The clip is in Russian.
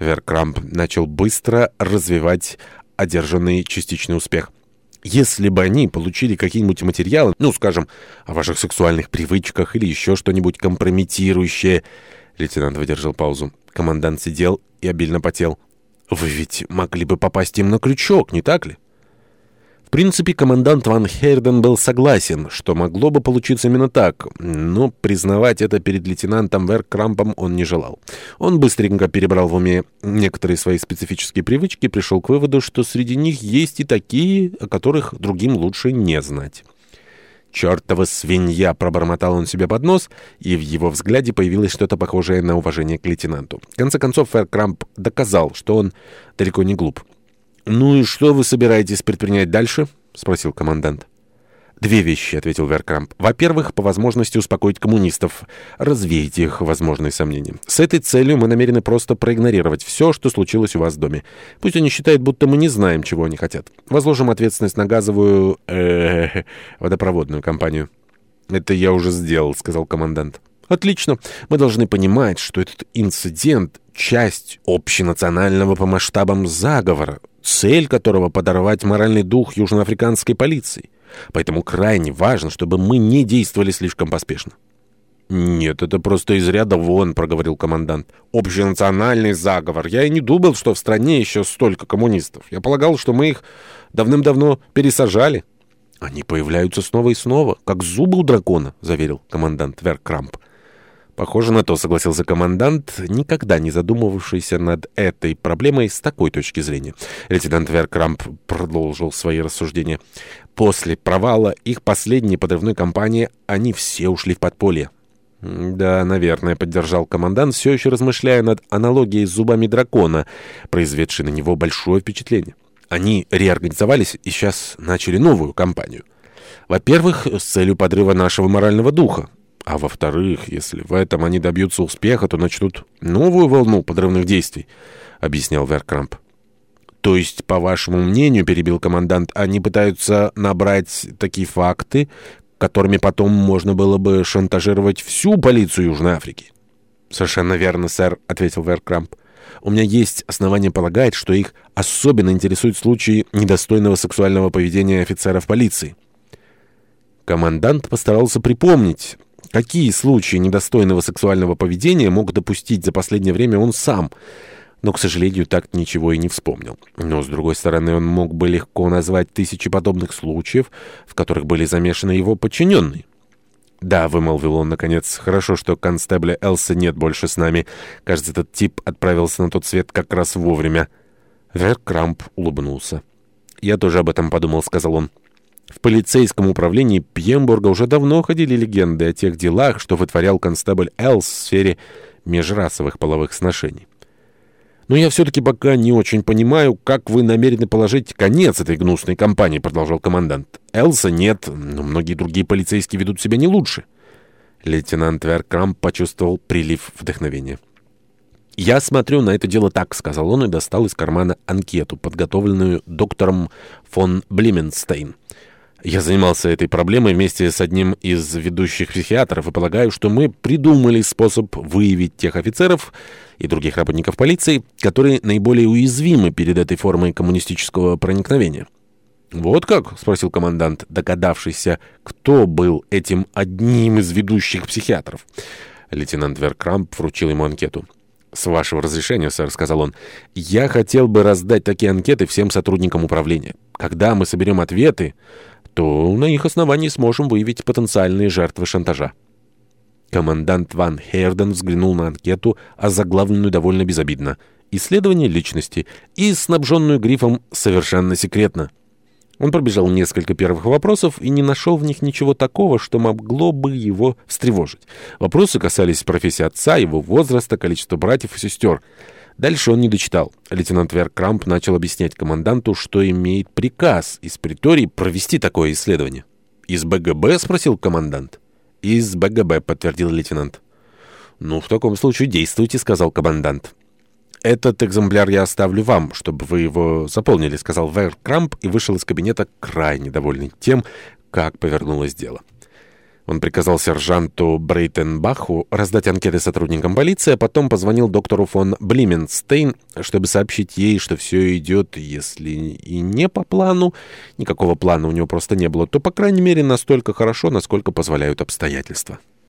Веркрамп начал быстро развивать одержанный частичный успех. Если бы они получили какие-нибудь материалы, ну, скажем, о ваших сексуальных привычках или еще что-нибудь компрометирующее... Лейтенант выдержал паузу. Командант сидел и обильно потел. «Вы ведь могли бы попасть им на крючок, не так ли?» В принципе, командант Ван Херден был согласен, что могло бы получиться именно так, но признавать это перед лейтенантом Веркрампом он не желал. Он быстренько перебрал в уме некоторые свои специфические привычки и пришел к выводу, что среди них есть и такие, о которых другим лучше не знать. «Чертова свинья!» — пробормотал он себе под нос, и в его взгляде появилось что-то похожее на уважение к лейтенанту. В конце концов, Феркрамп доказал, что он далеко не глуп. «Ну и что вы собираетесь предпринять дальше?» — спросил командант. «Две вещи», — ответил Веркрамп. «Во-первых, по возможности успокоить коммунистов, развеять их возможные сомнения. С этой целью мы намерены просто проигнорировать все, что случилось у вас в доме. Пусть они считают, будто мы не знаем, чего они хотят. Возложим ответственность на газовую... Э, водопроводную компанию». «Это я уже сделал», — сказал командант. «Отлично. Мы должны понимать, что этот инцидент — часть общенационального по масштабам заговора цель которого — подорвать моральный дух южноафриканской полиции. Поэтому крайне важно, чтобы мы не действовали слишком поспешно. «Нет, это просто из ряда вон», — проговорил командант. «Общенациональный заговор. Я и не думал, что в стране еще столько коммунистов. Я полагал, что мы их давным-давно пересажали». «Они появляются снова и снова, как зубы у дракона», — заверил командант Веркрамп. Похоже на то, согласился командант, никогда не задумывавшийся над этой проблемой с такой точки зрения. Лейтенант Веркрамп продолжил свои рассуждения. После провала их последней подрывной кампании они все ушли в подполье. «Да, наверное», — поддержал командант, все еще размышляя над аналогией с зубами дракона, произведшей на него большое впечатление. Они реорганизовались и сейчас начали новую кампанию. Во-первых, с целью подрыва нашего морального духа. А во-вторых, если в этом они добьются успеха, то начнут новую волну подрывных действий, объяснял Веркрамп. То есть, по вашему мнению, перебил командант, они пытаются набрать такие факты, которыми потом можно было бы шантажировать всю полицию Южной Африки? Совершенно верно, сэр, ответил Веркрамп. У меня есть основания полагать, что их особенно интересуют случаи недостойного сексуального поведения офицеров полиции. Командант постарался припомнить Какие случаи недостойного сексуального поведения мог допустить за последнее время он сам? Но, к сожалению, так ничего и не вспомнил. Но, с другой стороны, он мог бы легко назвать тысячи подобных случаев, в которых были замешаны его подчиненные. «Да», — вымолвил он, наконец, — «хорошо, что констебля Элса нет больше с нами. Кажется, этот тип отправился на тот свет как раз вовремя». Веркрамп улыбнулся. «Я тоже об этом подумал», — сказал он. В полицейском управлении Пьембурга уже давно ходили легенды о тех делах, что вытворял констебль Элс в сфере межрасовых половых сношений. «Но я все-таки пока не очень понимаю, как вы намерены положить конец этой гнусной кампании», — продолжал командант. «Элса нет, но многие другие полицейские ведут себя не лучше». Лейтенант Веркрам почувствовал прилив вдохновения. «Я смотрю на это дело так», — сказал он и достал из кармана анкету, подготовленную доктором фон Блименстейн. Я занимался этой проблемой вместе с одним из ведущих психиатров и полагаю, что мы придумали способ выявить тех офицеров и других работников полиции, которые наиболее уязвимы перед этой формой коммунистического проникновения. «Вот как?» — спросил командант, догадавшийся, кто был этим одним из ведущих психиатров. Лейтенант Веркрамп вручил ему анкету. «С вашего разрешения, сэр», — сказал он, — «я хотел бы раздать такие анкеты всем сотрудникам управления. Когда мы соберем ответы...» то на их основании сможем выявить потенциальные жертвы шантажа. Командант Ван Херден взглянул на анкету, озаглавленную довольно безобидно. «Исследование личности» и снабженную грифом «Совершенно секретно». Он пробежал несколько первых вопросов и не нашел в них ничего такого, что могло бы его встревожить. Вопросы касались профессии отца, его возраста, количества братьев и сестер – Дальше он не дочитал. Лейтенант Веркрамп начал объяснять команданту, что имеет приказ из притории провести такое исследование. «Из БГБ?» — спросил командант. «Из БГБ», — подтвердил лейтенант. «Ну, в таком случае действуйте», — сказал командант. «Этот экземпляр я оставлю вам, чтобы вы его заполнили», — сказал Веркрамп и вышел из кабинета крайне довольный тем, как повернулось дело. Он приказал сержанту Брейтенбаху раздать анкеты сотрудникам полиции, а потом позвонил доктору фон Блименстейн, чтобы сообщить ей, что все идет, если и не по плану, никакого плана у него просто не было, то, по крайней мере, настолько хорошо, насколько позволяют обстоятельства.